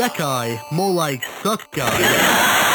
black eye, more like suck guy.